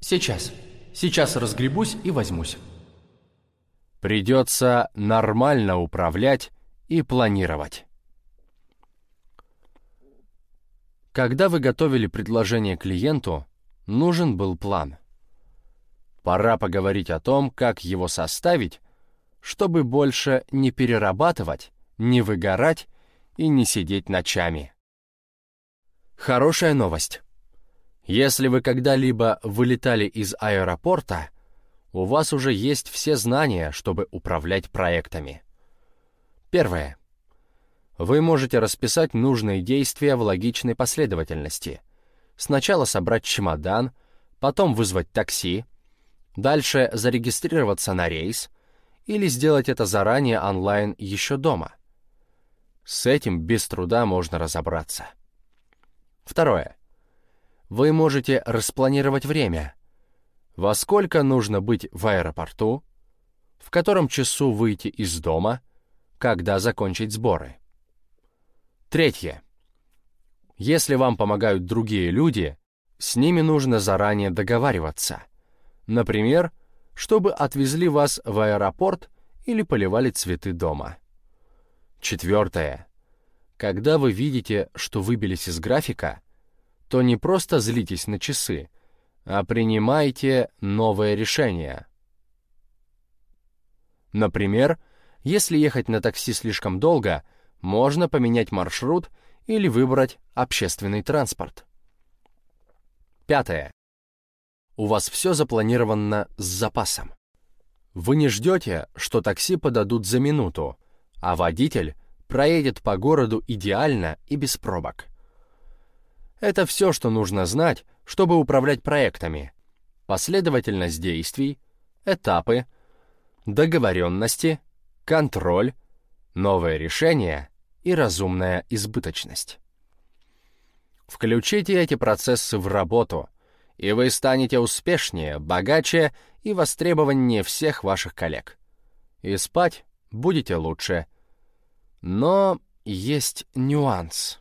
Сейчас. Сейчас разгребусь и возьмусь. Придется нормально управлять и планировать. Когда вы готовили предложение клиенту, нужен был план. Пора поговорить о том, как его составить, чтобы больше не перерабатывать, не выгорать и не сидеть ночами. Хорошая новость. Если вы когда-либо вылетали из аэропорта, у вас уже есть все знания, чтобы управлять проектами. Первое. Вы можете расписать нужные действия в логичной последовательности. Сначала собрать чемодан, потом вызвать такси, дальше зарегистрироваться на рейс или сделать это заранее онлайн еще дома. С этим без труда можно разобраться. Второе. Вы можете распланировать время. Во сколько нужно быть в аэропорту, в котором часу выйти из дома, когда закончить сборы. Третье. Если вам помогают другие люди, с ними нужно заранее договариваться. Например, чтобы отвезли вас в аэропорт или поливали цветы дома. Четвертое. Когда вы видите, что выбились из графика, то не просто злитесь на часы, а принимайте новое решение. Например, если ехать на такси слишком долго, можно поменять маршрут или выбрать общественный транспорт. Пятое. У вас все запланировано с запасом. Вы не ждете, что такси подадут за минуту, а водитель проедет по городу идеально и без пробок. Это все, что нужно знать, чтобы управлять проектами. Последовательность действий, этапы, договоренности, контроль, новое решение и разумная избыточность. Включите эти процессы в работу, и вы станете успешнее, богаче и востребованнее всех ваших коллег. И спать будете лучше. Но есть нюанс.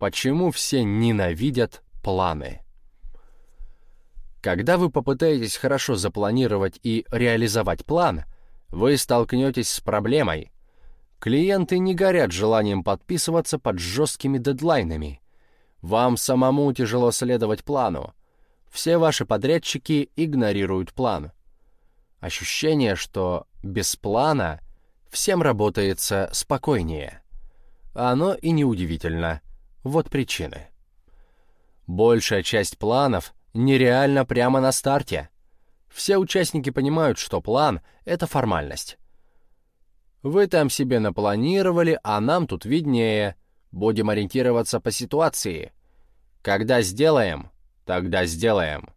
Почему все ненавидят планы? Когда вы попытаетесь хорошо запланировать и реализовать план, вы столкнетесь с проблемой. Клиенты не горят желанием подписываться под жесткими дедлайнами. Вам самому тяжело следовать плану. Все ваши подрядчики игнорируют план. Ощущение, что без плана всем работается спокойнее. Оно и неудивительно. Вот причины. Большая часть планов нереальна прямо на старте. Все участники понимают, что план — это формальность. Вы там себе напланировали, а нам тут виднее. Будем ориентироваться по ситуации. Когда сделаем, тогда сделаем.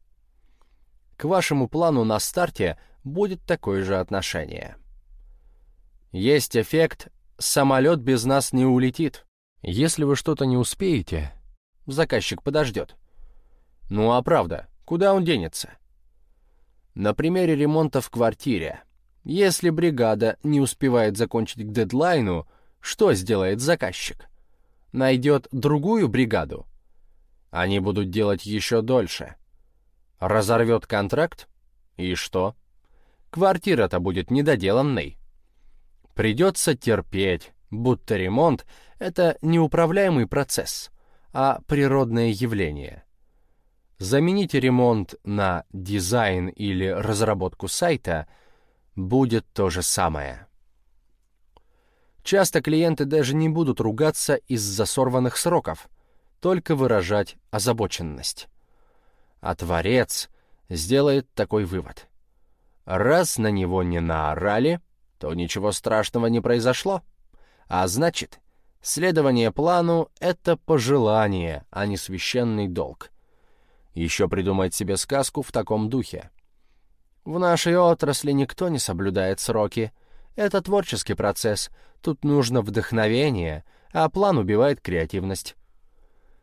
К вашему плану на старте будет такое же отношение. Есть эффект «самолет без нас не улетит». Если вы что-то не успеете, заказчик подождет. Ну а правда, куда он денется? На примере ремонта в квартире. Если бригада не успевает закончить к дедлайну, что сделает заказчик? Найдет другую бригаду? Они будут делать еще дольше. Разорвет контракт? И что? Квартира-то будет недоделанной. Придется терпеть, будто ремонт — это неуправляемый процесс, а природное явление. Замените ремонт на дизайн или разработку сайта будет то же самое. Часто клиенты даже не будут ругаться из-за сорванных сроков, только выражать озабоченность. А творец сделает такой вывод. Раз на него не наорали, то ничего страшного не произошло. А значит, следование плану — это пожелание, а не священный долг. Еще придумать себе сказку в таком духе. В нашей отрасли никто не соблюдает сроки. Это творческий процесс, тут нужно вдохновение, а план убивает креативность.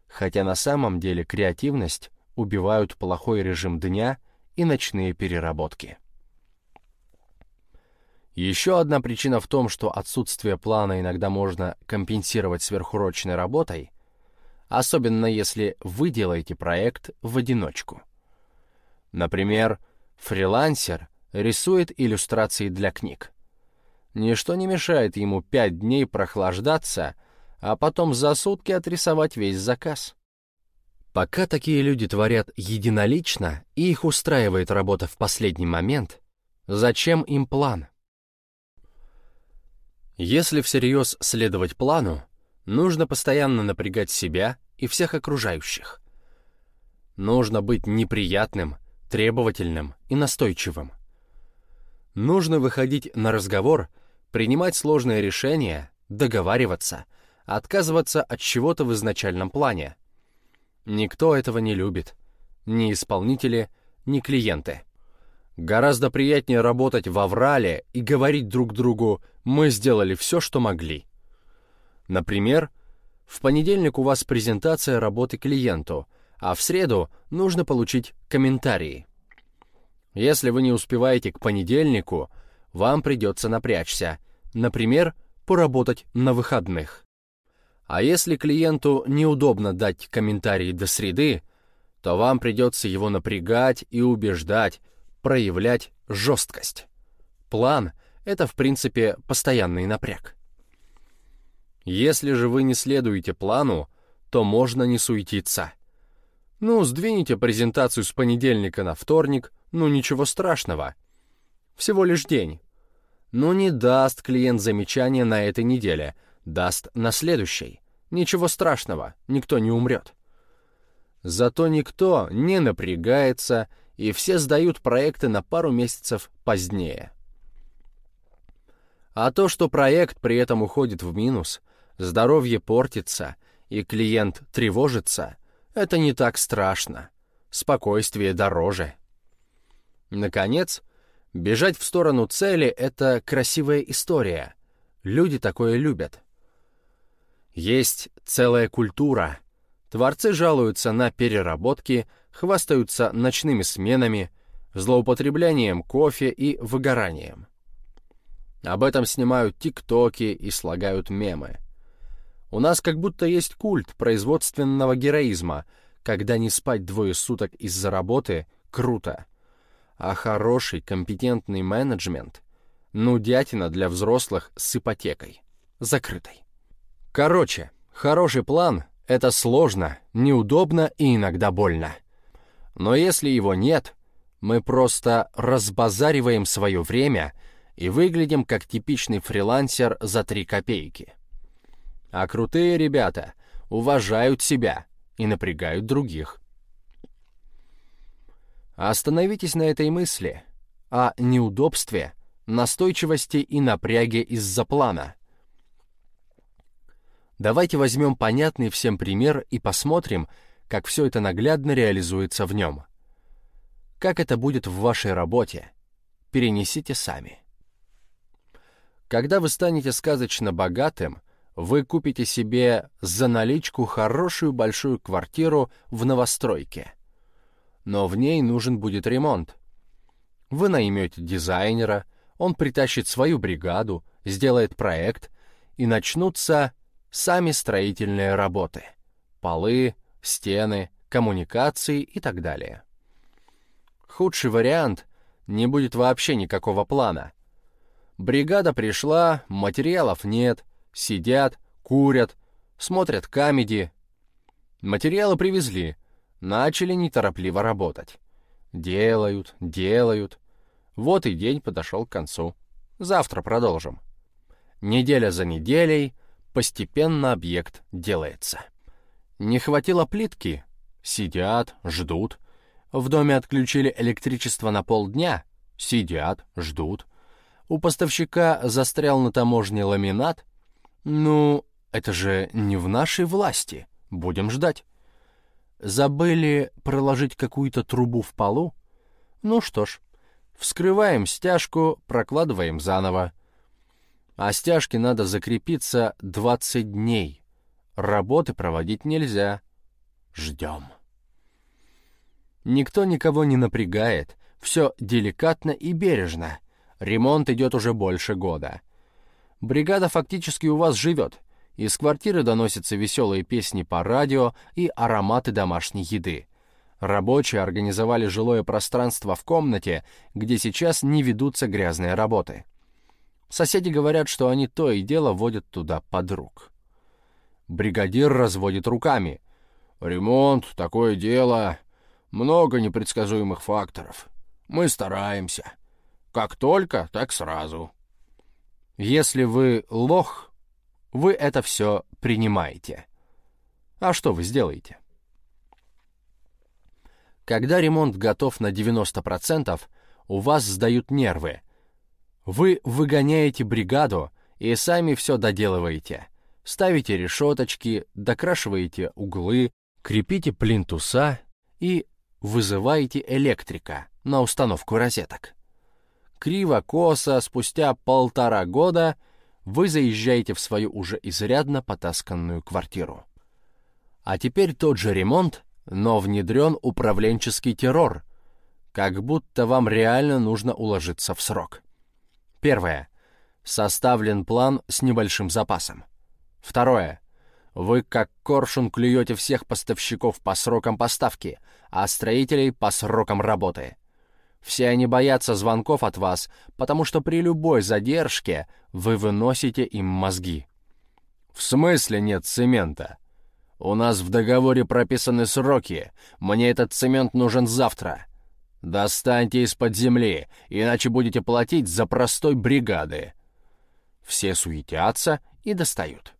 Хотя на самом деле креативность убивают плохой режим дня и ночные переработки. Еще одна причина в том, что отсутствие плана иногда можно компенсировать сверхурочной работой, особенно если вы делаете проект в одиночку. Например, фрилансер рисует иллюстрации для книг. Ничто не мешает ему пять дней прохлаждаться, а потом за сутки отрисовать весь заказ. Пока такие люди творят единолично и их устраивает работа в последний момент, зачем им план? Если всерьез следовать плану, нужно постоянно напрягать себя и всех окружающих. Нужно быть неприятным, требовательным и настойчивым. Нужно выходить на разговор, принимать сложные решения, договариваться, отказываться от чего-то в изначальном плане. Никто этого не любит. Ни исполнители, ни клиенты. Гораздо приятнее работать в аврале и говорить друг другу «мы сделали все, что могли». Например, в понедельник у вас презентация работы клиенту, а в среду нужно получить комментарии. Если вы не успеваете к понедельнику, вам придется напрячься, например, поработать на выходных. А если клиенту неудобно дать комментарии до среды, то вам придется его напрягать и убеждать, проявлять жесткость. План — это, в принципе, постоянный напряг. Если же вы не следуете плану, то можно не суетиться. Ну, сдвинете презентацию с понедельника на вторник, ну ничего страшного. Всего лишь день. Но не даст клиент замечания на этой неделе, даст на следующей. Ничего страшного, никто не умрет. Зато никто не напрягается, и все сдают проекты на пару месяцев позднее. А то, что проект при этом уходит в минус, здоровье портится, и клиент тревожится, это не так страшно. Спокойствие дороже. Наконец, бежать в сторону цели — это красивая история. Люди такое любят. Есть целая культура. Творцы жалуются на переработки, хвастаются ночными сменами, злоупотреблением кофе и выгоранием. Об этом снимают тиктоки и слагают мемы. У нас как будто есть культ производственного героизма, когда не спать двое суток из-за работы — круто а хороший, компетентный менеджмент — ну, дятина для взрослых с ипотекой, закрытой. Короче, хороший план — это сложно, неудобно и иногда больно. Но если его нет, мы просто разбазариваем свое время и выглядим как типичный фрилансер за три копейки. А крутые ребята уважают себя и напрягают других. Остановитесь на этой мысли, о неудобстве, настойчивости и напряге из-за плана. Давайте возьмем понятный всем пример и посмотрим, как все это наглядно реализуется в нем. Как это будет в вашей работе? Перенесите сами. Когда вы станете сказочно богатым, вы купите себе за наличку хорошую большую квартиру в новостройке – но в ней нужен будет ремонт. Вы наймете дизайнера, он притащит свою бригаду, сделает проект, и начнутся сами строительные работы. Полы, стены, коммуникации и так далее. Худший вариант — не будет вообще никакого плана. Бригада пришла, материалов нет, сидят, курят, смотрят камеди. Материалы привезли, начали неторопливо работать. Делают, делают. Вот и день подошел к концу. Завтра продолжим. Неделя за неделей постепенно объект делается. Не хватило плитки? Сидят, ждут. В доме отключили электричество на полдня? Сидят, ждут. У поставщика застрял на таможне ламинат? Ну, это же не в нашей власти. Будем ждать. Забыли проложить какую-то трубу в полу? Ну что ж, вскрываем стяжку, прокладываем заново. А стяжке надо закрепиться 20 дней. Работы проводить нельзя. Ждем. Никто никого не напрягает, все деликатно и бережно. Ремонт идет уже больше года. Бригада фактически у вас живет — из квартиры доносятся веселые песни по радио и ароматы домашней еды. Рабочие организовали жилое пространство в комнате, где сейчас не ведутся грязные работы. Соседи говорят, что они то и дело водят туда подруг. Бригадир разводит руками. «Ремонт, такое дело. Много непредсказуемых факторов. Мы стараемся. Как только, так сразу». Если вы лох, вы это все принимаете. А что вы сделаете? Когда ремонт готов на 90%, у вас сдают нервы. Вы выгоняете бригаду и сами все доделываете. Ставите решеточки, докрашиваете углы, крепите плинтуса и вызываете электрика на установку розеток. Криво-косо, спустя полтора года вы заезжаете в свою уже изрядно потасканную квартиру. А теперь тот же ремонт но внедрен управленческий террор, как будто вам реально нужно уложиться в срок. Первое. Составлен план с небольшим запасом. Второе. Вы как коршун клюете всех поставщиков по срокам поставки, а строителей по срокам работы. Все они боятся звонков от вас, потому что при любой задержке вы выносите им мозги. В смысле нет цемента? У нас в договоре прописаны сроки. Мне этот цемент нужен завтра. Достаньте из-под земли, иначе будете платить за простой бригады. Все суетятся и достают.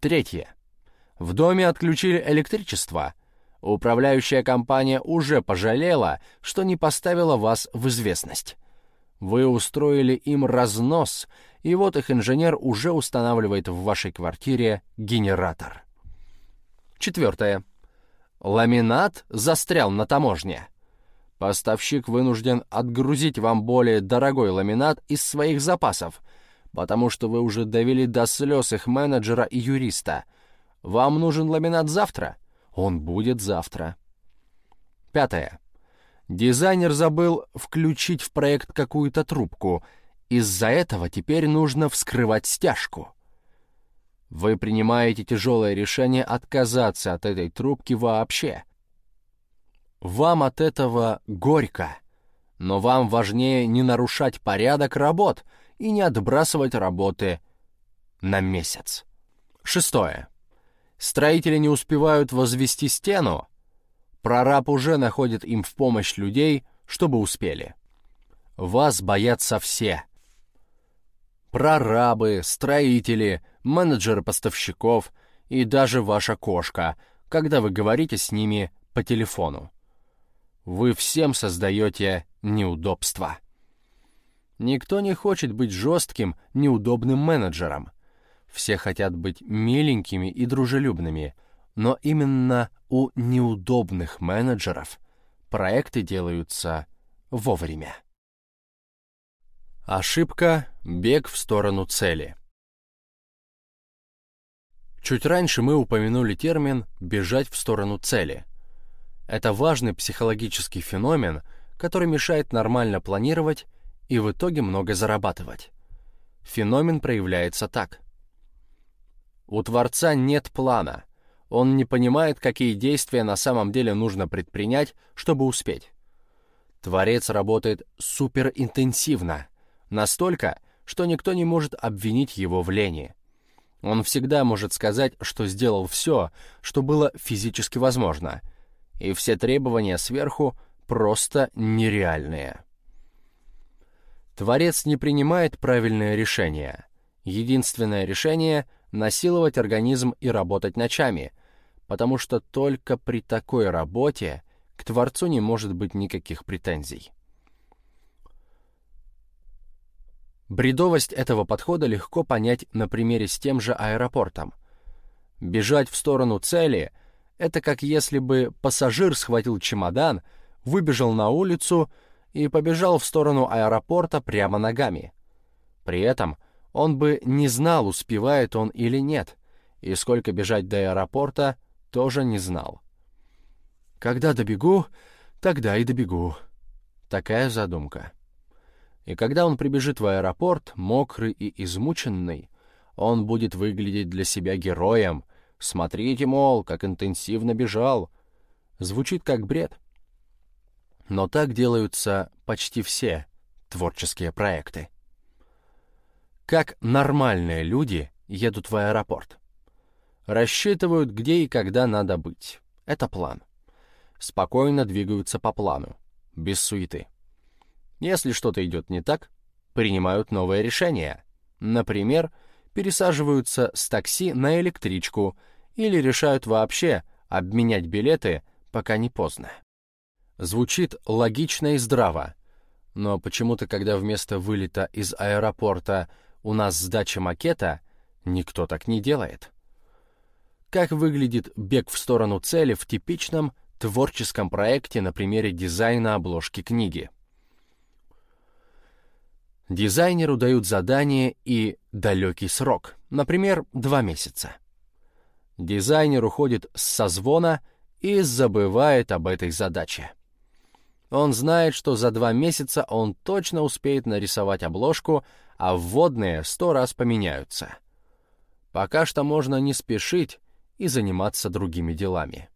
Третье. В доме отключили электричество. Управляющая компания уже пожалела, что не поставила вас в известность. Вы устроили им разнос, и вот их инженер уже устанавливает в вашей квартире генератор. Четвертое. Ламинат застрял на таможне. Поставщик вынужден отгрузить вам более дорогой ламинат из своих запасов, потому что вы уже довели до слез их менеджера и юриста. Вам нужен ламинат завтра? Он будет завтра. Пятое. Дизайнер забыл включить в проект какую-то трубку. Из-за этого теперь нужно вскрывать стяжку. Вы принимаете тяжелое решение отказаться от этой трубки вообще. Вам от этого горько, но вам важнее не нарушать порядок работ и не отбрасывать работы на месяц. Шестое. Строители не успевают возвести стену. Прораб уже находит им в помощь людей, чтобы успели. Вас боятся все. Прорабы, строители — менеджеры поставщиков и даже ваша кошка, когда вы говорите с ними по телефону. Вы всем создаете неудобства. Никто не хочет быть жестким, неудобным менеджером. Все хотят быть миленькими и дружелюбными, но именно у неудобных менеджеров проекты делаются вовремя. Ошибка — бег в сторону цели. Чуть раньше мы упомянули термин «бежать в сторону цели». Это важный психологический феномен, который мешает нормально планировать и в итоге много зарабатывать. Феномен проявляется так. У Творца нет плана. Он не понимает, какие действия на самом деле нужно предпринять, чтобы успеть. Творец работает суперинтенсивно, настолько, что никто не может обвинить его в лени. Он всегда может сказать, что сделал все, что было физически возможно, и все требования сверху просто нереальные. Творец не принимает правильное решение. Единственное решение — насиловать организм и работать ночами, потому что только при такой работе к Творцу не может быть никаких претензий. Бредовость этого подхода легко понять на примере с тем же аэропортом. Бежать в сторону цели — это как если бы пассажир схватил чемодан, выбежал на улицу и побежал в сторону аэропорта прямо ногами. При этом он бы не знал, успевает он или нет, и сколько бежать до аэропорта тоже не знал. «Когда добегу, тогда и добегу». Такая задумка. И когда он прибежит в аэропорт, мокрый и измученный, он будет выглядеть для себя героем. Смотрите, мол, как интенсивно бежал. Звучит как бред. Но так делаются почти все творческие проекты. Как нормальные люди едут в аэропорт. Рассчитывают, где и когда надо быть. Это план. Спокойно двигаются по плану, без суеты. Если что-то идет не так, принимают новое решение. Например, пересаживаются с такси на электричку или решают вообще обменять билеты, пока не поздно. Звучит логично и здраво, но почему-то, когда вместо вылета из аэропорта у нас сдача макета, никто так не делает. Как выглядит бег в сторону цели в типичном творческом проекте на примере дизайна обложки книги? Дизайнеру дают задание и далекий срок, например, два месяца. Дизайнер уходит с созвона и забывает об этой задаче. Он знает, что за два месяца он точно успеет нарисовать обложку, а вводные сто раз поменяются. Пока что можно не спешить и заниматься другими делами.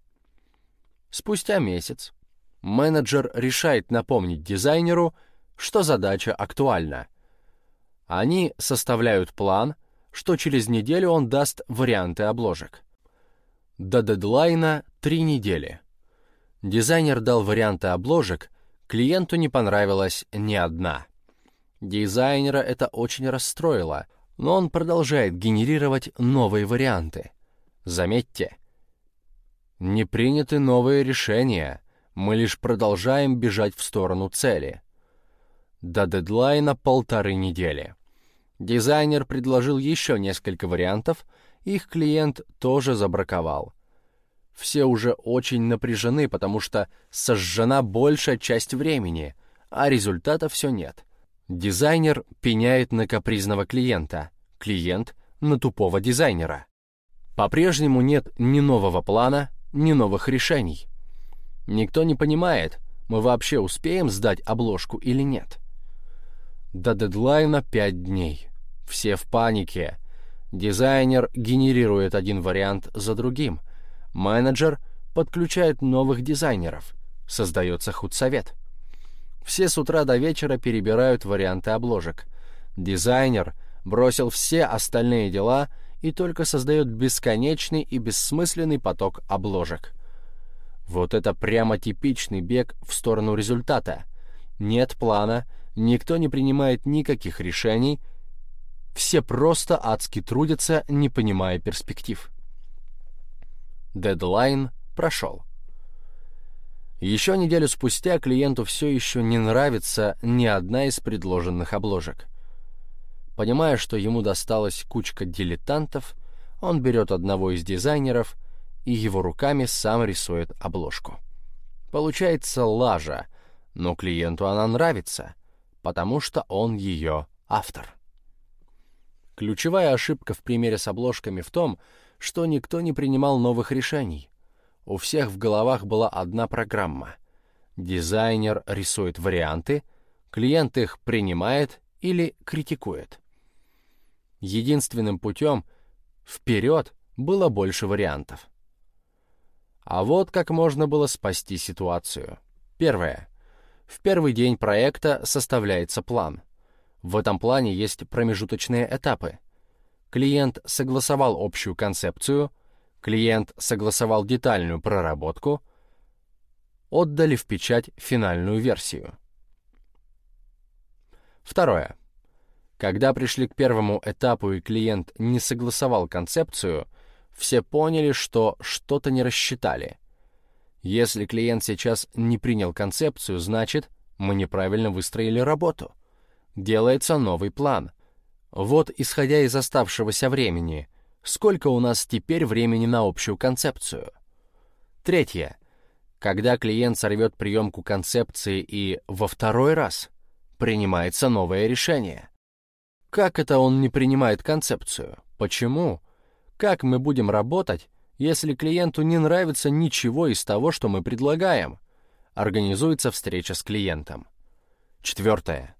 Спустя месяц менеджер решает напомнить дизайнеру, что задача актуальна. Они составляют план, что через неделю он даст варианты обложек. До дедлайна три недели. Дизайнер дал варианты обложек, клиенту не понравилась ни одна. Дизайнера это очень расстроило, но он продолжает генерировать новые варианты. Заметьте, не приняты новые решения, мы лишь продолжаем бежать в сторону цели. До дедлайна полторы недели. Дизайнер предложил еще несколько вариантов, их клиент тоже забраковал. Все уже очень напряжены, потому что сожжена большая часть времени, а результата все нет. Дизайнер пеняет на капризного клиента, клиент — на тупого дизайнера. По-прежнему нет ни нового плана, ни новых решений. Никто не понимает, мы вообще успеем сдать обложку или нет. До дедлайна пять дней. Все в панике. Дизайнер генерирует один вариант за другим. Менеджер подключает новых дизайнеров. Создается худсовет. Все с утра до вечера перебирают варианты обложек. Дизайнер бросил все остальные дела и только создает бесконечный и бессмысленный поток обложек. Вот это прямо типичный бег в сторону результата. Нет плана, никто не принимает никаких решений, все просто адски трудятся, не понимая перспектив. Дедлайн прошел. Еще неделю спустя клиенту все еще не нравится ни одна из предложенных обложек. Понимая, что ему досталась кучка дилетантов, он берет одного из дизайнеров и его руками сам рисует обложку. Получается лажа, но клиенту она нравится, потому что он ее автор. Ключевая ошибка в примере с обложками в том, что никто не принимал новых решений. У всех в головах была одна программа. Дизайнер рисует варианты, клиент их принимает или критикует. Единственным путем вперед было больше вариантов. А вот как можно было спасти ситуацию. Первое. В первый день проекта составляется план. В этом плане есть промежуточные этапы. Клиент согласовал общую концепцию, клиент согласовал детальную проработку, отдали в печать финальную версию. Второе. Когда пришли к первому этапу и клиент не согласовал концепцию, все поняли, что что-то не рассчитали. Если клиент сейчас не принял концепцию, значит, мы неправильно выстроили работу делается новый план. Вот, исходя из оставшегося времени, сколько у нас теперь времени на общую концепцию? Третье. Когда клиент сорвет приемку концепции и во второй раз принимается новое решение. Как это он не принимает концепцию? Почему? Как мы будем работать, если клиенту не нравится ничего из того, что мы предлагаем? Организуется встреча с клиентом. Четвертое.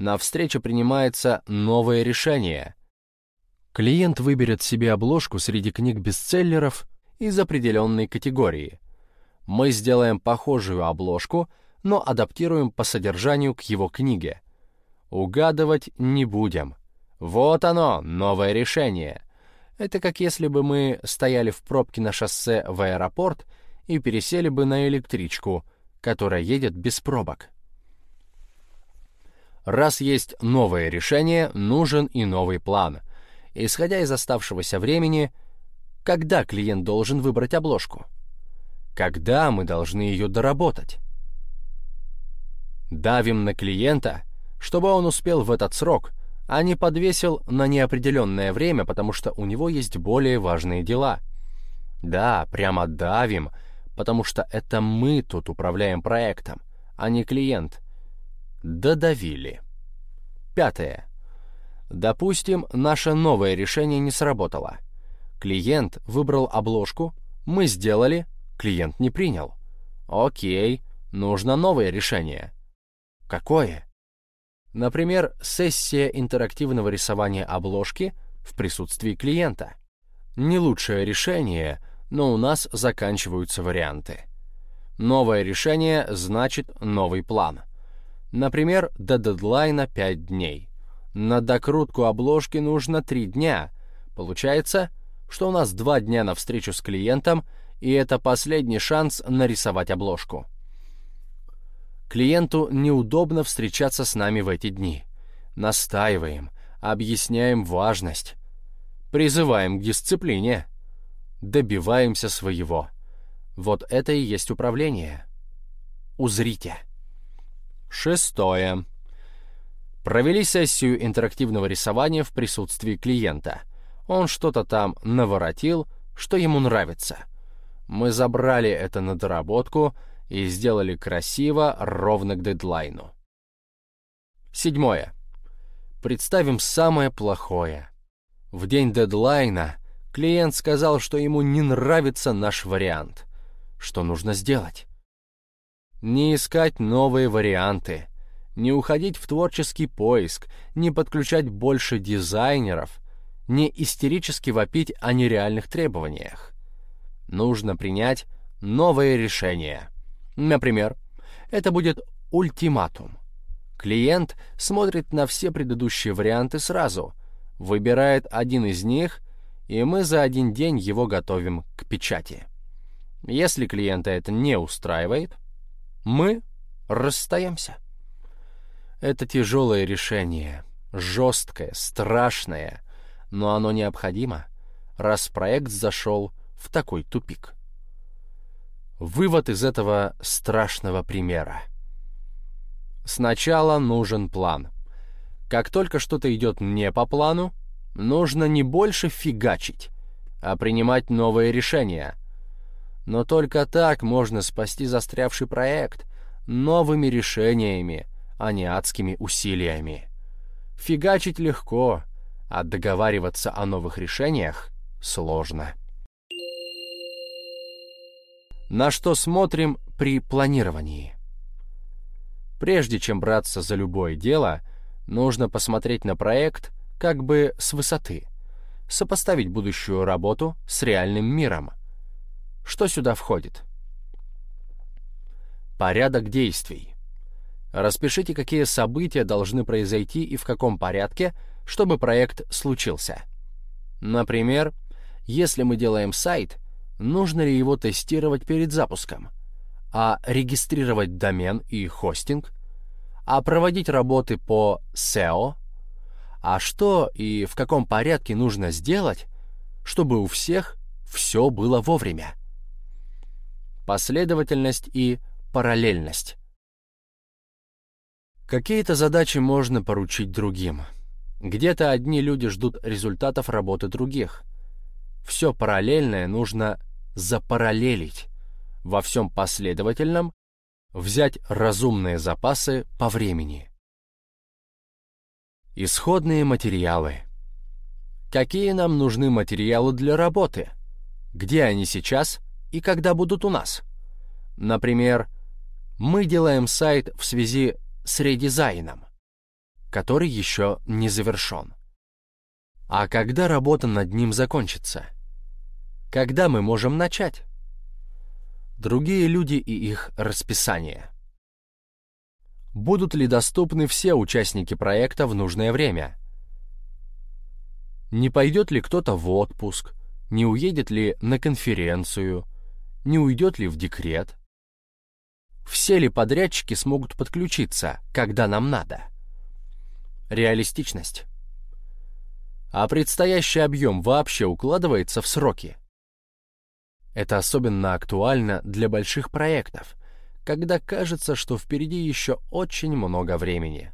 На встрече принимается новое решение. Клиент выберет себе обложку среди книг-бестселлеров из определенной категории. Мы сделаем похожую обложку, но адаптируем по содержанию к его книге. Угадывать не будем. Вот оно, новое решение. Это как если бы мы стояли в пробке на шоссе в аэропорт и пересели бы на электричку, которая едет без пробок. Раз есть новое решение, нужен и новый план. Исходя из оставшегося времени, когда клиент должен выбрать обложку? Когда мы должны ее доработать? Давим на клиента, чтобы он успел в этот срок, а не подвесил на неопределенное время, потому что у него есть более важные дела. Да, прямо давим, потому что это мы тут управляем проектом, а не клиент. Додавили. Пятое. Допустим, наше новое решение не сработало. Клиент выбрал обложку, мы сделали, клиент не принял. Окей, нужно новое решение. Какое? Например, сессия интерактивного рисования обложки в присутствии клиента. Не лучшее решение, но у нас заканчиваются варианты. Новое решение значит новый план. Например, до дедлайна 5 дней. На докрутку обложки нужно 3 дня. Получается, что у нас 2 дня на встречу с клиентом – и это последний шанс нарисовать обложку. Клиенту неудобно встречаться с нами в эти дни. Настаиваем, объясняем важность, призываем к дисциплине, добиваемся своего. Вот это и есть управление. Узрите. Шестое. Провели сессию интерактивного рисования в присутствии клиента. Он что-то там наворотил, что ему нравится. Мы забрали это на доработку и сделали красиво, ровно к дедлайну. Седьмое. Представим самое плохое. В день дедлайна клиент сказал, что ему не нравится наш вариант. Что нужно сделать? Не искать новые варианты, не уходить в творческий поиск, не подключать больше дизайнеров, не истерически вопить о нереальных требованиях нужно принять новое решение. Например, это будет ультиматум. Клиент смотрит на все предыдущие варианты сразу, выбирает один из них, и мы за один день его готовим к печати. Если клиента это не устраивает, мы расстаемся. Это тяжелое решение, жесткое, страшное, но оно необходимо, раз проект зашел в такой тупик. Вывод из этого страшного примера. Сначала нужен план. Как только что-то идет не по плану, нужно не больше фигачить, а принимать новые решения. Но только так можно спасти застрявший проект новыми решениями, а не адскими усилиями. Фигачить легко, а договариваться о новых решениях сложно. На что смотрим при планировании? Прежде чем браться за любое дело, нужно посмотреть на проект как бы с высоты, сопоставить будущую работу с реальным миром. Что сюда входит? Порядок действий. Распишите, какие события должны произойти и в каком порядке, чтобы проект случился. Например, если мы делаем сайт — нужно ли его тестировать перед запуском, а регистрировать домен и хостинг, а проводить работы по SEO, а что и в каком порядке нужно сделать, чтобы у всех все было вовремя. Последовательность и параллельность. Какие-то задачи можно поручить другим. Где-то одни люди ждут результатов работы других. Все параллельное нужно запараллелить во всем последовательном, взять разумные запасы по времени. Исходные материалы. Какие нам нужны материалы для работы? Где они сейчас и когда будут у нас? Например, мы делаем сайт в связи с редизайном, который еще не завершен. А когда работа над ним закончится? Когда мы можем начать? другие люди и их расписание. Будут ли доступны все участники проекта в нужное время? Не пойдет ли кто-то в отпуск? Не уедет ли на конференцию? Не уйдет ли в декрет? Все ли подрядчики смогут подключиться, когда нам надо? Реалистичность. А предстоящий объем вообще укладывается в сроки? Это особенно актуально для больших проектов, когда кажется, что впереди еще очень много времени.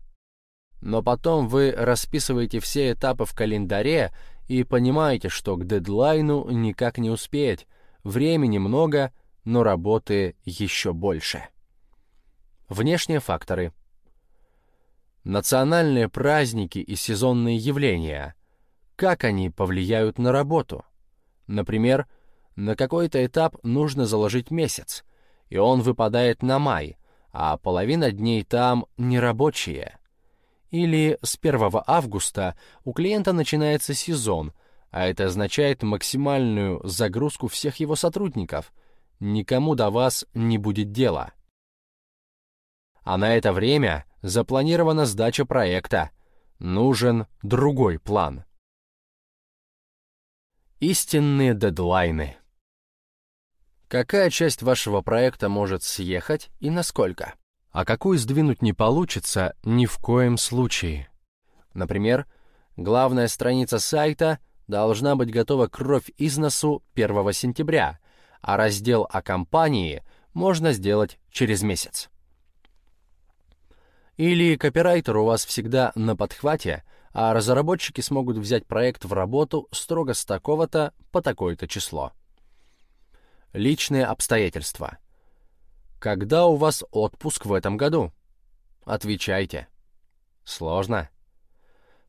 Но потом вы расписываете все этапы в календаре и понимаете, что к дедлайну никак не успеть, времени много, но работы еще больше. Внешние факторы. Национальные праздники и сезонные явления. Как они повлияют на работу? Например, на какой-то этап нужно заложить месяц, и он выпадает на май, а половина дней там нерабочие. Или с 1 августа у клиента начинается сезон, а это означает максимальную загрузку всех его сотрудников. Никому до вас не будет дела. А на это время запланирована сдача проекта. Нужен другой план. Истинные дедлайны. Какая часть вашего проекта может съехать и насколько? А какую сдвинуть не получится ни в коем случае. Например, главная страница сайта должна быть готова кровь из носу 1 сентября, а раздел о компании можно сделать через месяц. Или копирайтер у вас всегда на подхвате, а разработчики смогут взять проект в работу строго с такого-то по такое-то число. Личные обстоятельства. Когда у вас отпуск в этом году? Отвечайте. Сложно?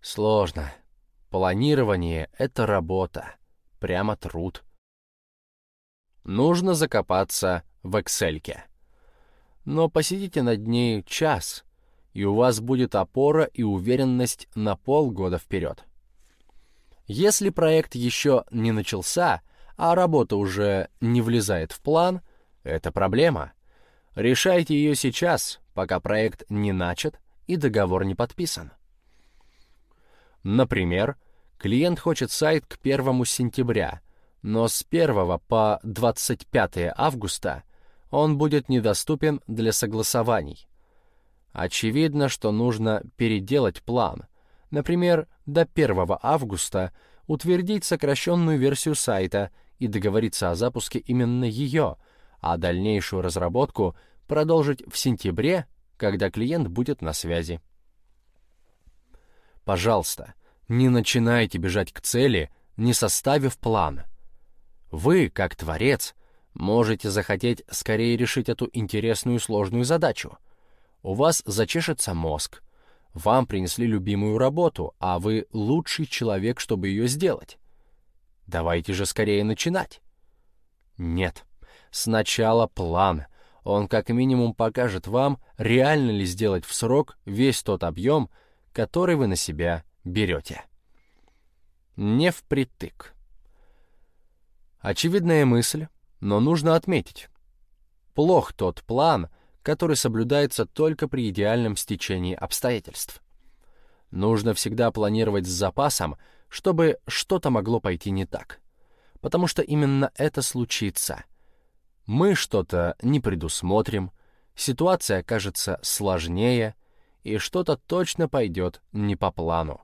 Сложно. Планирование — это работа. Прямо труд. Нужно закопаться в Эксельке. Но посидите над ней час, и у вас будет опора и уверенность на полгода вперед. Если проект еще не начался — а работа уже не влезает в план, это проблема. Решайте ее сейчас, пока проект не начат и договор не подписан. Например, клиент хочет сайт к 1 сентября, но с 1 по 25 августа он будет недоступен для согласований. Очевидно, что нужно переделать план. Например, до 1 августа утвердить сокращенную версию сайта и договориться о запуске именно ее, а дальнейшую разработку продолжить в сентябре, когда клиент будет на связи. Пожалуйста, не начинайте бежать к цели, не составив план. Вы, как творец, можете захотеть скорее решить эту интересную и сложную задачу. У вас зачешется мозг. Вам принесли любимую работу, а вы лучший человек, чтобы ее сделать. Давайте же скорее начинать. Нет. Сначала план. Он как минимум покажет вам, реально ли сделать в срок весь тот объем, который вы на себя берете. Не впритык. Очевидная мысль, но нужно отметить. Плох тот план, который соблюдается только при идеальном стечении обстоятельств. Нужно всегда планировать с запасом, чтобы что-то могло пойти не так. Потому что именно это случится. Мы что-то не предусмотрим, ситуация окажется сложнее, и что-то точно пойдет не по плану.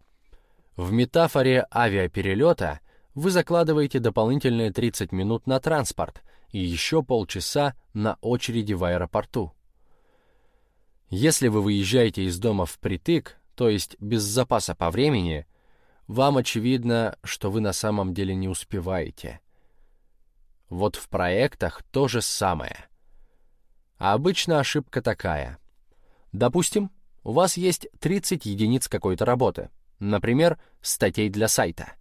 В метафоре авиаперелета вы закладываете дополнительные 30 минут на транспорт и еще полчаса на очереди в аэропорту. Если вы выезжаете из дома впритык, то есть без запаса по времени, вам очевидно, что вы на самом деле не успеваете. Вот в проектах то же самое. А обычно ошибка такая. Допустим, у вас есть 30 единиц какой-то работы, например, статей для сайта.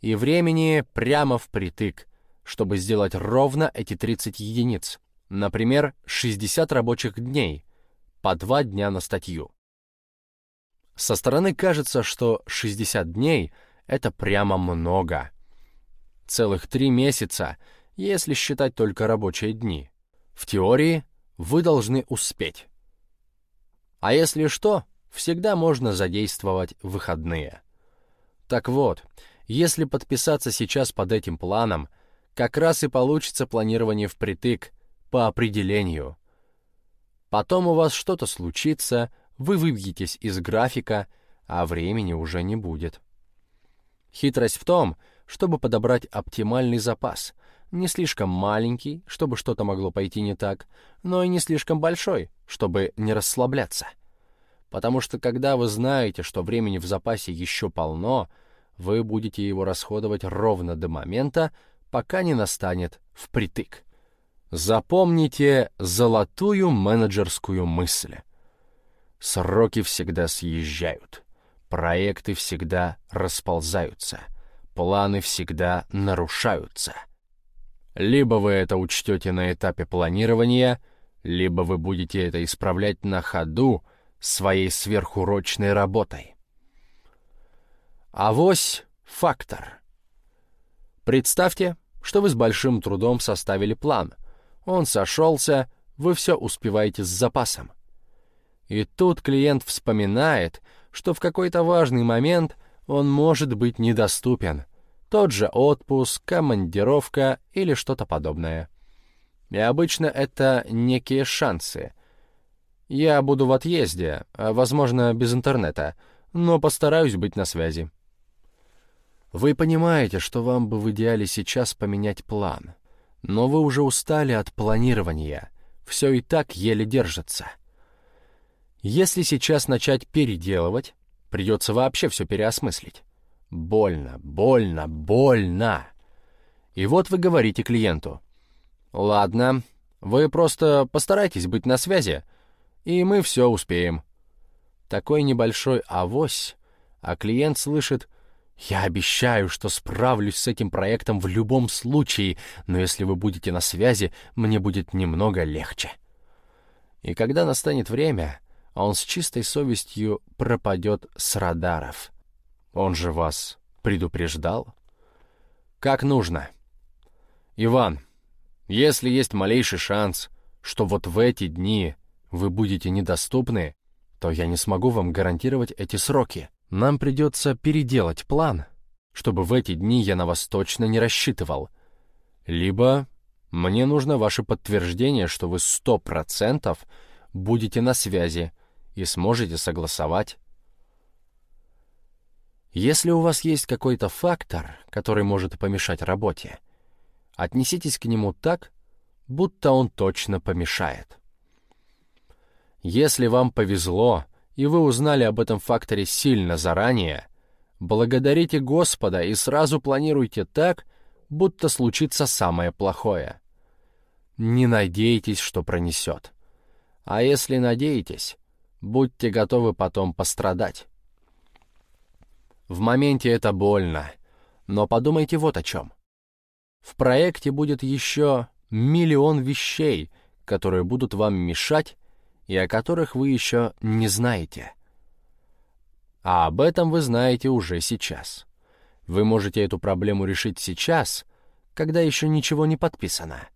И времени прямо впритык, чтобы сделать ровно эти 30 единиц. Например, 60 рабочих дней, по 2 дня на статью. Со стороны кажется, что 60 дней — это прямо много. Целых три месяца, если считать только рабочие дни. В теории вы должны успеть. А если что, всегда можно задействовать выходные. Так вот, если подписаться сейчас под этим планом, как раз и получится планирование впритык, по определению. Потом у вас что-то случится, вы выбьетесь из графика, а времени уже не будет. Хитрость в том, чтобы подобрать оптимальный запас, не слишком маленький, чтобы что-то могло пойти не так, но и не слишком большой, чтобы не расслабляться. Потому что когда вы знаете, что времени в запасе еще полно, вы будете его расходовать ровно до момента, пока не настанет впритык. Запомните золотую менеджерскую мысль. Сроки всегда съезжают, проекты всегда расползаются, планы всегда нарушаются. Либо вы это учтете на этапе планирования, либо вы будете это исправлять на ходу своей сверхурочной работой. Авось — фактор. Представьте, что вы с большим трудом составили план. Он сошелся, вы все успеваете с запасом. И тут клиент вспоминает, что в какой-то важный момент он может быть недоступен. Тот же отпуск, командировка или что-то подобное. И обычно это некие шансы. Я буду в отъезде, возможно, без интернета, но постараюсь быть на связи. Вы понимаете, что вам бы в идеале сейчас поменять план, но вы уже устали от планирования, все и так еле держится. Если сейчас начать переделывать, придется вообще все переосмыслить. Больно, больно, больно. И вот вы говорите клиенту, «Ладно, вы просто постарайтесь быть на связи, и мы все успеем». Такой небольшой авось, а клиент слышит я обещаю, что справлюсь с этим проектом в любом случае, но если вы будете на связи, мне будет немного легче. И когда настанет время, он с чистой совестью пропадет с радаров. Он же вас предупреждал? Как нужно. Иван, если есть малейший шанс, что вот в эти дни вы будете недоступны, то я не смогу вам гарантировать эти сроки. Нам придется переделать план, чтобы в эти дни я на вас точно не рассчитывал. Либо мне нужно ваше подтверждение, что вы сто процентов будете на связи и сможете согласовать. Если у вас есть какой-то фактор, который может помешать работе, отнеситесь к нему так, будто он точно помешает. Если вам повезло, и вы узнали об этом факторе сильно заранее, благодарите Господа и сразу планируйте так, будто случится самое плохое. Не надейтесь, что пронесет. А если надеетесь, будьте готовы потом пострадать. В моменте это больно, но подумайте вот о чем. В проекте будет еще миллион вещей, которые будут вам мешать и о которых вы еще не знаете. А об этом вы знаете уже сейчас. Вы можете эту проблему решить сейчас, когда еще ничего не подписано,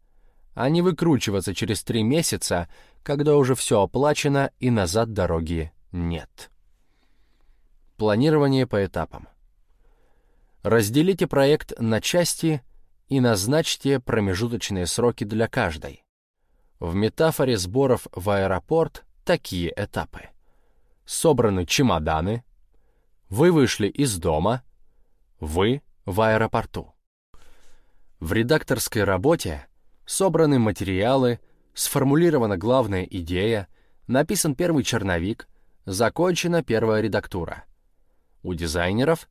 а не выкручиваться через три месяца, когда уже все оплачено и назад дороги нет. Планирование по этапам. Разделите проект на части и назначьте промежуточные сроки для каждой. В метафоре сборов в аэропорт такие этапы. Собраны чемоданы, вы вышли из дома, вы в аэропорту. В редакторской работе собраны материалы, сформулирована главная идея, написан первый черновик, закончена первая редактура. У дизайнеров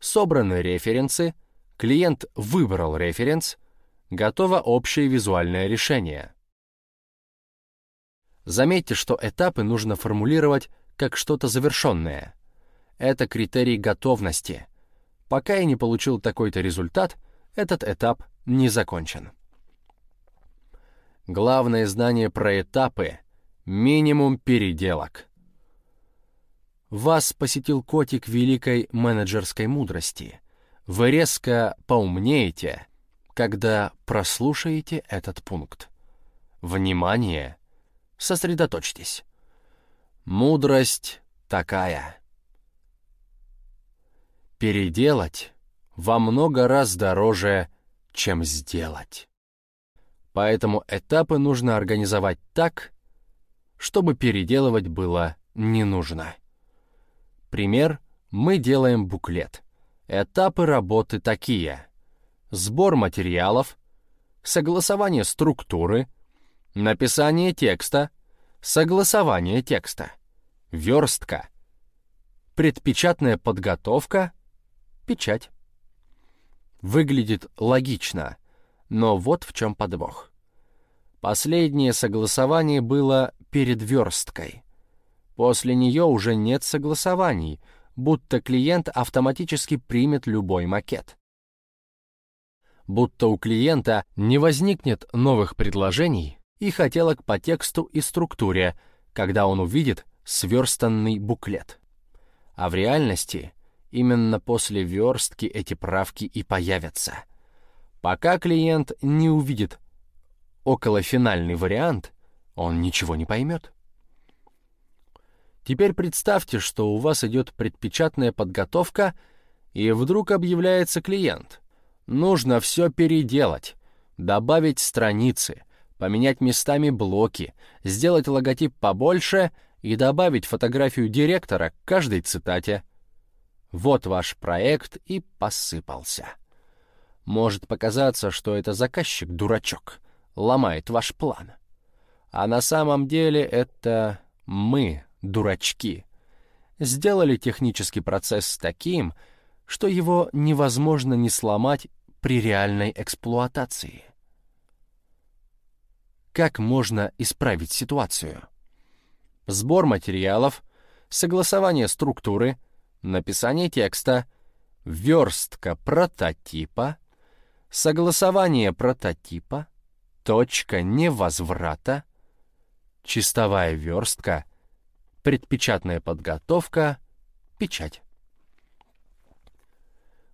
собраны референсы, клиент выбрал референс, готово общее визуальное решение. Заметьте, что этапы нужно формулировать как что-то завершенное. Это критерий готовности. Пока я не получил такой-то результат, этот этап не закончен. Главное знание про этапы — минимум переделок. Вас посетил котик великой менеджерской мудрости. Вы резко поумнеете, когда прослушаете этот пункт. Внимание! Сосредоточьтесь. Мудрость такая. Переделать во много раз дороже, чем сделать. Поэтому этапы нужно организовать так, чтобы переделывать было не нужно. Пример. Мы делаем буклет. Этапы работы такие. Сбор материалов, согласование структуры, написание текста, согласование текста, верстка, предпечатная подготовка, печать. Выглядит логично, но вот в чем подвох. Последнее согласование было перед версткой. После нее уже нет согласований, будто клиент автоматически примет любой макет. Будто у клиента не возникнет новых предложений и хотелок по тексту и структуре, когда он увидит сверстанный буклет. А в реальности именно после верстки эти правки и появятся. Пока клиент не увидит околофинальный вариант, он ничего не поймет. Теперь представьте, что у вас идет предпечатная подготовка, и вдруг объявляется клиент. Нужно все переделать, добавить страницы, поменять местами блоки, сделать логотип побольше и добавить фотографию директора к каждой цитате. Вот ваш проект и посыпался. Может показаться, что это заказчик-дурачок, ломает ваш план. А на самом деле это мы, дурачки, сделали технический процесс таким, что его невозможно не сломать при реальной эксплуатации. Как можно исправить ситуацию? Сбор материалов, согласование структуры, написание текста, верстка прототипа, согласование прототипа, точка невозврата, чистовая верстка, предпечатная подготовка, печать.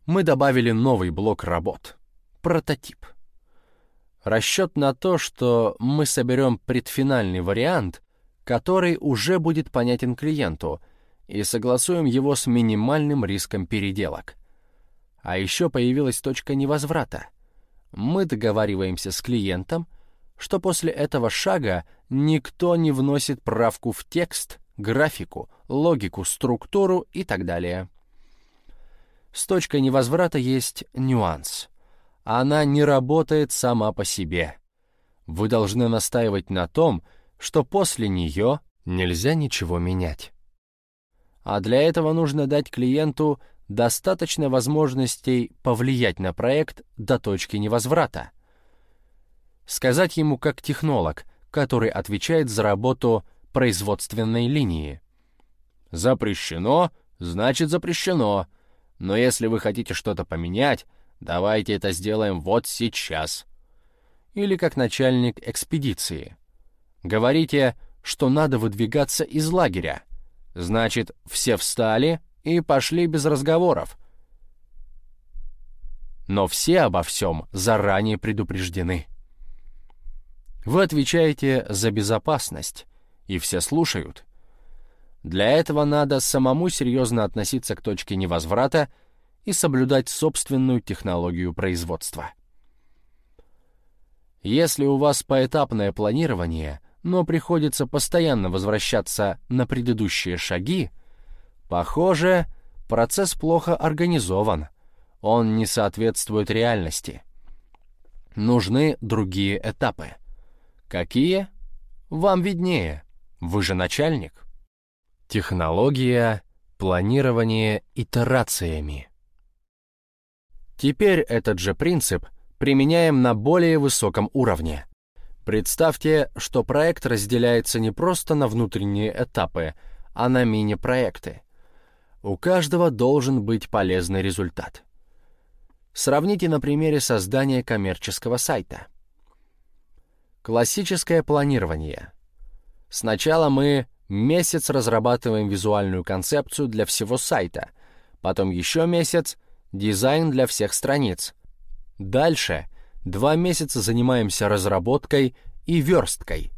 Мы добавили новый блок работ — прототип. Расчет на то, что мы соберем предфинальный вариант, который уже будет понятен клиенту, и согласуем его с минимальным риском переделок. А еще появилась точка невозврата. Мы договариваемся с клиентом, что после этого шага никто не вносит правку в текст, графику, логику, структуру и так далее. С точкой невозврата есть нюанс. Она не работает сама по себе. Вы должны настаивать на том, что после нее нельзя ничего менять. А для этого нужно дать клиенту достаточно возможностей повлиять на проект до точки невозврата. Сказать ему как технолог, который отвечает за работу производственной линии. Запрещено, значит запрещено. Но если вы хотите что-то поменять, давайте это сделаем вот сейчас. Или как начальник экспедиции. Говорите, что надо выдвигаться из лагеря. Значит, все встали и пошли без разговоров. Но все обо всем заранее предупреждены. Вы отвечаете за безопасность, и все слушают. Для этого надо самому серьезно относиться к точке невозврата и соблюдать собственную технологию производства. Если у вас поэтапное планирование, но приходится постоянно возвращаться на предыдущие шаги, похоже, процесс плохо организован, он не соответствует реальности. Нужны другие этапы. Какие? Вам виднее. Вы же начальник. Технология, планирование итерациями. Теперь этот же принцип применяем на более высоком уровне. Представьте, что проект разделяется не просто на внутренние этапы, а на мини-проекты. У каждого должен быть полезный результат. Сравните на примере создания коммерческого сайта. Классическое планирование. Сначала мы месяц разрабатываем визуальную концепцию для всего сайта, потом еще месяц — дизайн для всех страниц. Дальше два месяца занимаемся разработкой и версткой,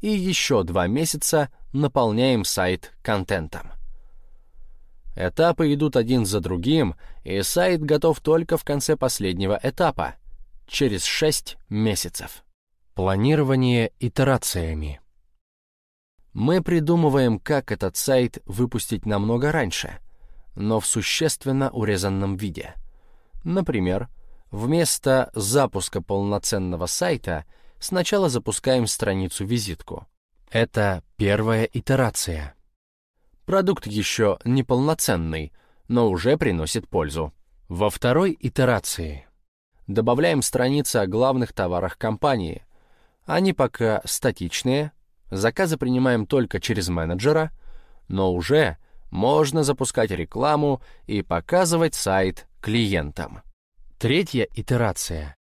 и еще два месяца наполняем сайт контентом. Этапы идут один за другим, и сайт готов только в конце последнего этапа, через 6 месяцев. Планирование итерациями. Мы придумываем, как этот сайт выпустить намного раньше, но в существенно урезанном виде. Например, вместо запуска полноценного сайта сначала запускаем страницу-визитку. Это первая итерация. Продукт еще не полноценный, но уже приносит пользу. Во второй итерации добавляем страницы о главных товарах компании. Они пока статичные, Заказы принимаем только через менеджера, но уже можно запускать рекламу и показывать сайт клиентам. Третья итерация.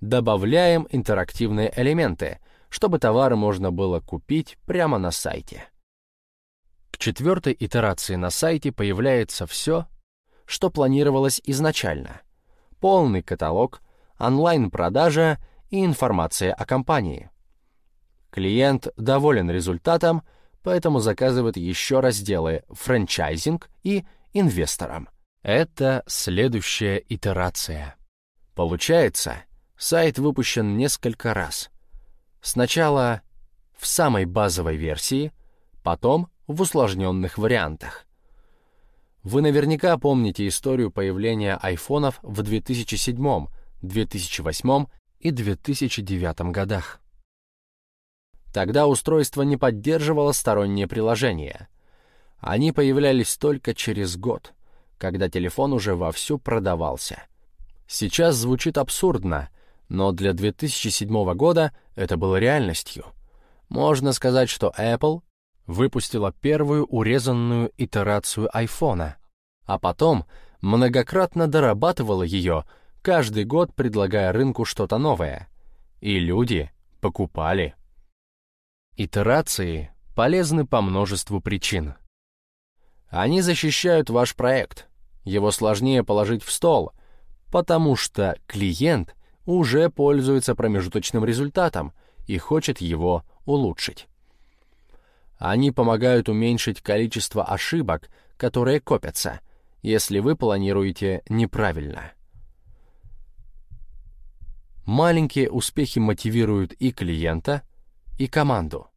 Добавляем интерактивные элементы, чтобы товары можно было купить прямо на сайте. К четвертой итерации на сайте появляется все, что планировалось изначально. Полный каталог, онлайн-продажа и информация о компании. Клиент доволен результатом, поэтому заказывает еще разделы «франчайзинг» и «инвесторам». Это следующая итерация. Получается, сайт выпущен несколько раз. Сначала в самой базовой версии, потом в усложненных вариантах. Вы наверняка помните историю появления айфонов в 2007, 2008 и 2009 годах. Тогда устройство не поддерживало сторонние приложения. Они появлялись только через год, когда телефон уже вовсю продавался. Сейчас звучит абсурдно, но для 2007 года это было реальностью. Можно сказать, что Apple выпустила первую урезанную итерацию айфона, а потом многократно дорабатывала ее, каждый год предлагая рынку что-то новое. И люди покупали. Итерации полезны по множеству причин. Они защищают ваш проект. Его сложнее положить в стол, потому что клиент уже пользуется промежуточным результатом и хочет его улучшить. Они помогают уменьшить количество ошибок, которые копятся, если вы планируете неправильно. Маленькие успехи мотивируют и клиента, и команду.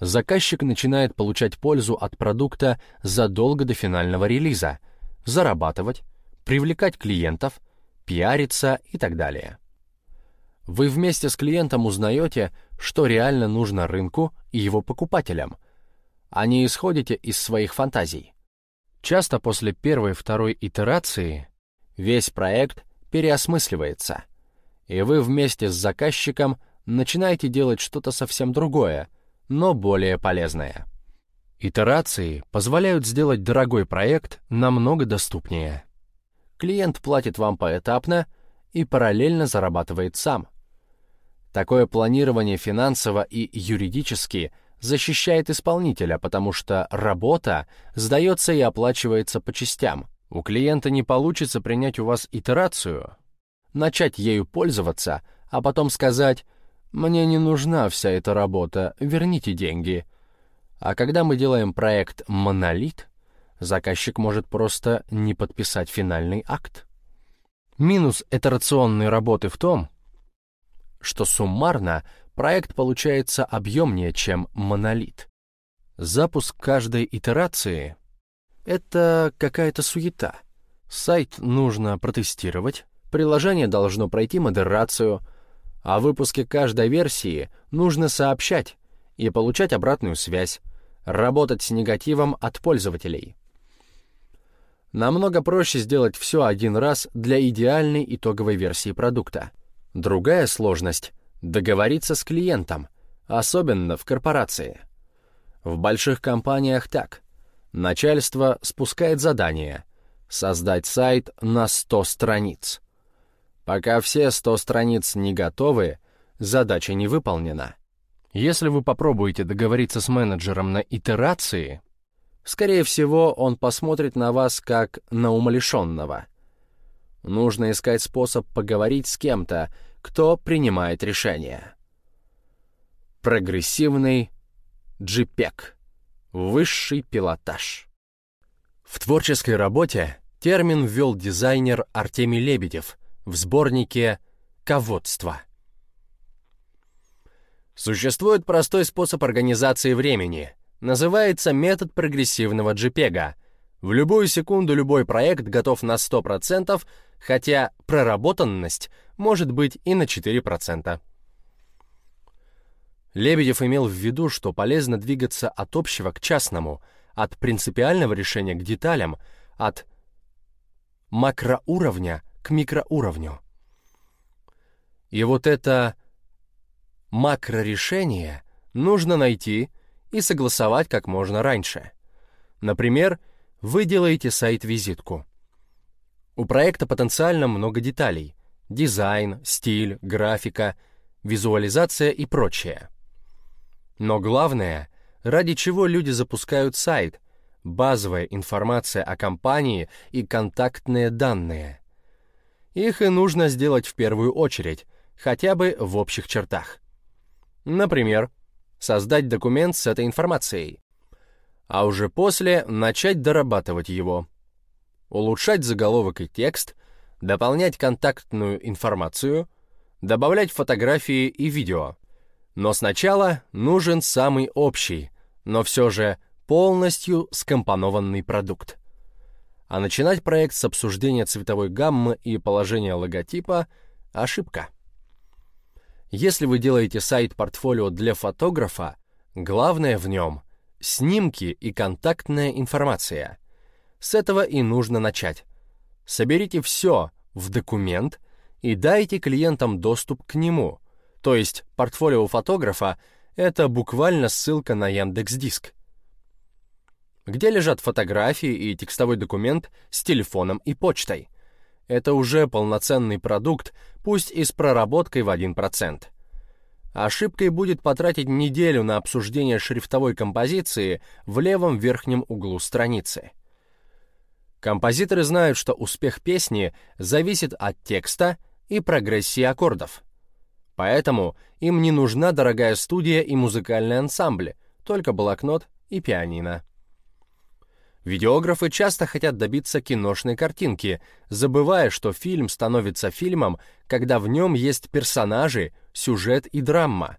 Заказчик начинает получать пользу от продукта задолго до финального релиза, зарабатывать, привлекать клиентов, пиариться и так далее. Вы вместе с клиентом узнаете, что реально нужно рынку и его покупателям, а не исходите из своих фантазий. Часто после первой-второй итерации весь проект переосмысливается, и вы вместе с заказчиком начинаете делать что-то совсем другое, но более полезное. Итерации позволяют сделать дорогой проект намного доступнее. Клиент платит вам поэтапно и параллельно зарабатывает сам. Такое планирование финансово и юридически защищает исполнителя, потому что работа сдается и оплачивается по частям. У клиента не получится принять у вас итерацию, начать ею пользоваться, а потом сказать «Мне не нужна вся эта работа, верните деньги». А когда мы делаем проект «Монолит», заказчик может просто не подписать финальный акт. Минус итерационной работы в том, что суммарно проект получается объемнее, чем монолит. Запуск каждой итерации — это какая-то суета. Сайт нужно протестировать, приложение должно пройти модерацию — о выпуске каждой версии нужно сообщать и получать обратную связь, работать с негативом от пользователей. Намного проще сделать все один раз для идеальной итоговой версии продукта. Другая сложность — договориться с клиентом, особенно в корпорации. В больших компаниях так. Начальство спускает задание — создать сайт на 100 страниц. Пока все 100 страниц не готовы, задача не выполнена. Если вы попробуете договориться с менеджером на итерации, скорее всего, он посмотрит на вас как на умалишенного. Нужно искать способ поговорить с кем-то, кто принимает решение. Прогрессивный JPEG. Высший пилотаж. В творческой работе термин ввел дизайнер Артемий Лебедев в сборнике «Ководство». Существует простой способ организации времени. Называется метод прогрессивного JPEG. В любую секунду любой проект готов на 100%, хотя проработанность может быть и на 4%. Лебедев имел в виду, что полезно двигаться от общего к частному, от принципиального решения к деталям, от макроуровня к микроуровню. И вот это макрорешение нужно найти и согласовать как можно раньше. Например, вы делаете сайт-визитку. У проекта потенциально много деталей — дизайн, стиль, графика, визуализация и прочее. Но главное, ради чего люди запускают сайт, базовая информация о компании и контактные данные. Их и нужно сделать в первую очередь, хотя бы в общих чертах. Например, создать документ с этой информацией, а уже после начать дорабатывать его. Улучшать заголовок и текст, дополнять контактную информацию, добавлять фотографии и видео. Но сначала нужен самый общий, но все же полностью скомпонованный продукт. А начинать проект с обсуждения цветовой гаммы и положения логотипа – ошибка. Если вы делаете сайт-портфолио для фотографа, главное в нем — снимки и контактная информация. С этого и нужно начать. Соберите все в документ и дайте клиентам доступ к нему. То есть портфолио фотографа — это буквально ссылка на Яндекс.Диск. Где лежат фотографии и текстовой документ с телефоном и почтой. Это уже полноценный продукт, пусть и с проработкой в 1%. Ошибкой будет потратить неделю на обсуждение шрифтовой композиции в левом верхнем углу страницы. Композиторы знают, что успех песни зависит от текста и прогрессии аккордов. Поэтому им не нужна дорогая студия и музыкальный ансамбль, только блокнот и пианино. Видеографы часто хотят добиться киношной картинки, забывая, что фильм становится фильмом, когда в нем есть персонажи, сюжет и драма.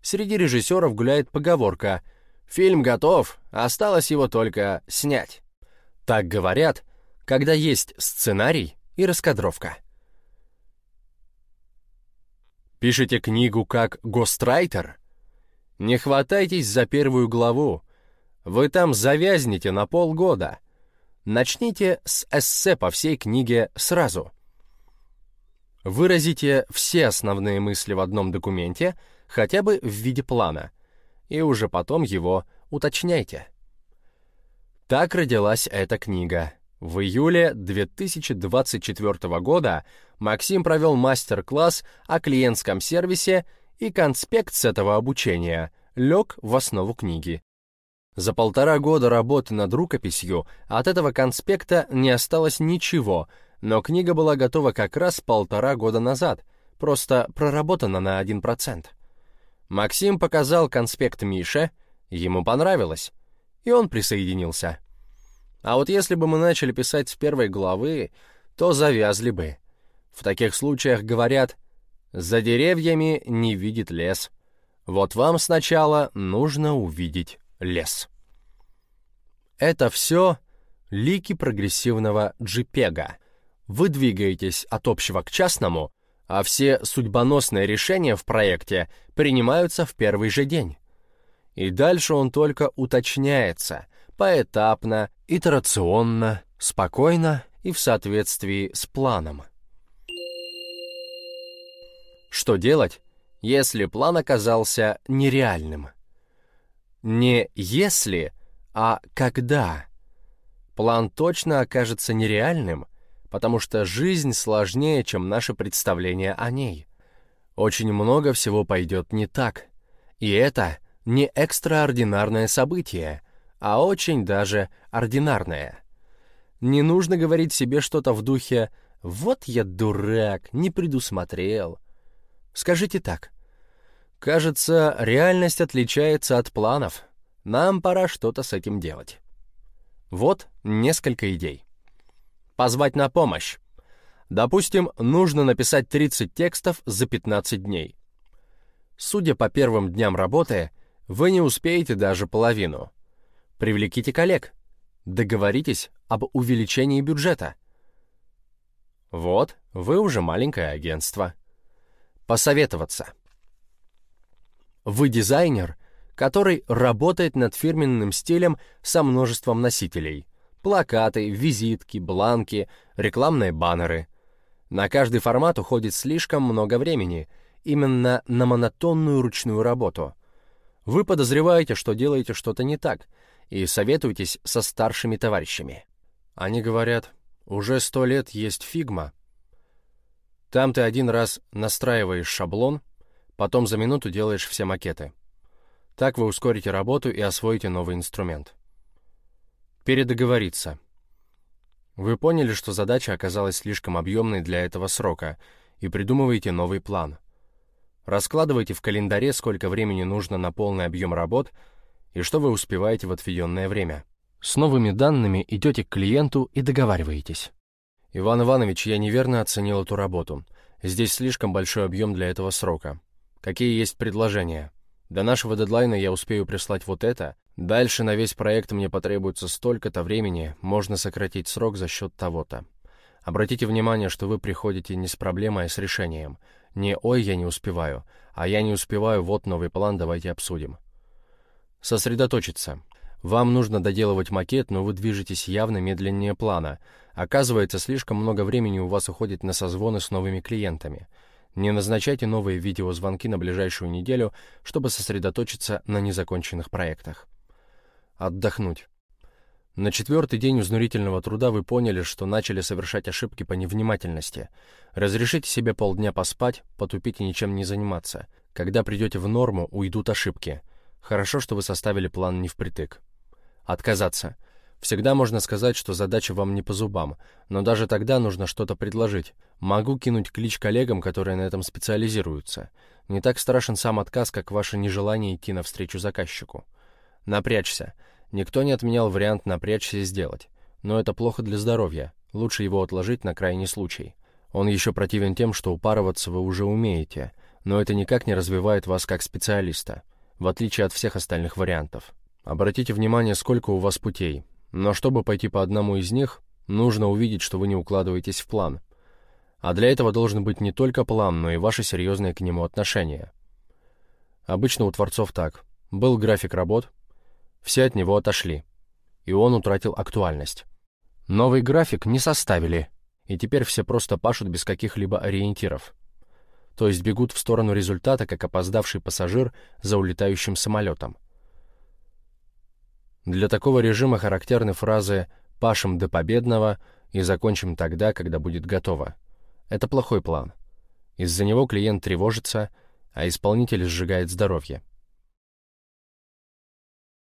Среди режиссеров гуляет поговорка «Фильм готов, осталось его только снять». Так говорят, когда есть сценарий и раскадровка. Пишите книгу как гострайтер? Не хватайтесь за первую главу, вы там завязнете на полгода. Начните с эссе по всей книге сразу. Выразите все основные мысли в одном документе, хотя бы в виде плана, и уже потом его уточняйте. Так родилась эта книга. В июле 2024 года Максим провел мастер-класс о клиентском сервисе, и конспект с этого обучения лег в основу книги. За полтора года работы над рукописью от этого конспекта не осталось ничего, но книга была готова как раз полтора года назад, просто проработана на 1%. Максим показал конспект Мише, ему понравилось, и он присоединился. А вот если бы мы начали писать с первой главы, то завязли бы. В таких случаях говорят «за деревьями не видит лес». Вот вам сначала нужно увидеть лес. Это все лики прогрессивного JPEG. Вы двигаетесь от общего к частному, а все судьбоносные решения в проекте принимаются в первый же день. И дальше он только уточняется, поэтапно, итерационно, спокойно и в соответствии с планом. Что делать, если план оказался нереальным? Не «если», а когда. План точно окажется нереальным, потому что жизнь сложнее, чем наше представление о ней. Очень много всего пойдет не так. И это не экстраординарное событие, а очень даже ординарное. Не нужно говорить себе что-то в духе «Вот я дурак, не предусмотрел». Скажите так. Кажется, реальность отличается от планов. Нам пора что-то с этим делать. Вот несколько идей. Позвать на помощь. Допустим, нужно написать 30 текстов за 15 дней. Судя по первым дням работы, вы не успеете даже половину. Привлеките коллег. Договоритесь об увеличении бюджета. Вот, вы уже маленькое агентство. Посоветоваться. Вы дизайнер, который работает над фирменным стилем со множеством носителей. Плакаты, визитки, бланки, рекламные баннеры. На каждый формат уходит слишком много времени, именно на монотонную ручную работу. Вы подозреваете, что делаете что-то не так, и советуетесь со старшими товарищами. Они говорят, уже сто лет есть Figma. Там ты один раз настраиваешь шаблон, потом за минуту делаешь все макеты. Так вы ускорите работу и освоите новый инструмент. Передоговориться. Вы поняли, что задача оказалась слишком объемной для этого срока, и придумываете новый план. Раскладывайте в календаре, сколько времени нужно на полный объем работ и что вы успеваете в отведенное время. С новыми данными идете к клиенту и договариваетесь. Иван Иванович, я неверно оценил эту работу. Здесь слишком большой объем для этого срока. Какие есть предложения? До нашего дедлайна я успею прислать вот это. Дальше на весь проект мне потребуется столько-то времени, можно сократить срок за счет того-то. Обратите внимание, что вы приходите не с проблемой, а с решением. Не «Ой, я не успеваю», а «Я не успеваю, вот новый план, давайте обсудим». Сосредоточиться. Вам нужно доделывать макет, но вы движетесь явно медленнее плана. Оказывается, слишком много времени у вас уходит на созвоны с новыми клиентами. Не назначайте новые видеозвонки на ближайшую неделю, чтобы сосредоточиться на незаконченных проектах. Отдохнуть. На четвертый день изнурительного труда вы поняли, что начали совершать ошибки по невнимательности. Разрешите себе полдня поспать, потупить и ничем не заниматься. Когда придете в норму, уйдут ошибки. Хорошо, что вы составили план не впритык. Отказаться. Всегда можно сказать, что задача вам не по зубам, но даже тогда нужно что-то предложить. Могу кинуть клич коллегам, которые на этом специализируются. Не так страшен сам отказ, как ваше нежелание идти навстречу заказчику. Напрячься. Никто не отменял вариант напрячься и сделать. Но это плохо для здоровья. Лучше его отложить на крайний случай. Он еще противен тем, что упарываться вы уже умеете, но это никак не развивает вас как специалиста, в отличие от всех остальных вариантов. Обратите внимание, сколько у вас путей. Но чтобы пойти по одному из них, нужно увидеть, что вы не укладываетесь в план. А для этого должен быть не только план, но и ваше серьезное к нему отношение. Обычно у творцов так. Был график работ, все от него отошли, и он утратил актуальность. Новый график не составили, и теперь все просто пашут без каких-либо ориентиров. То есть бегут в сторону результата, как опоздавший пассажир за улетающим самолетом. Для такого режима характерны фразы «пашем до победного» и «закончим тогда, когда будет готово». Это плохой план. Из-за него клиент тревожится, а исполнитель сжигает здоровье.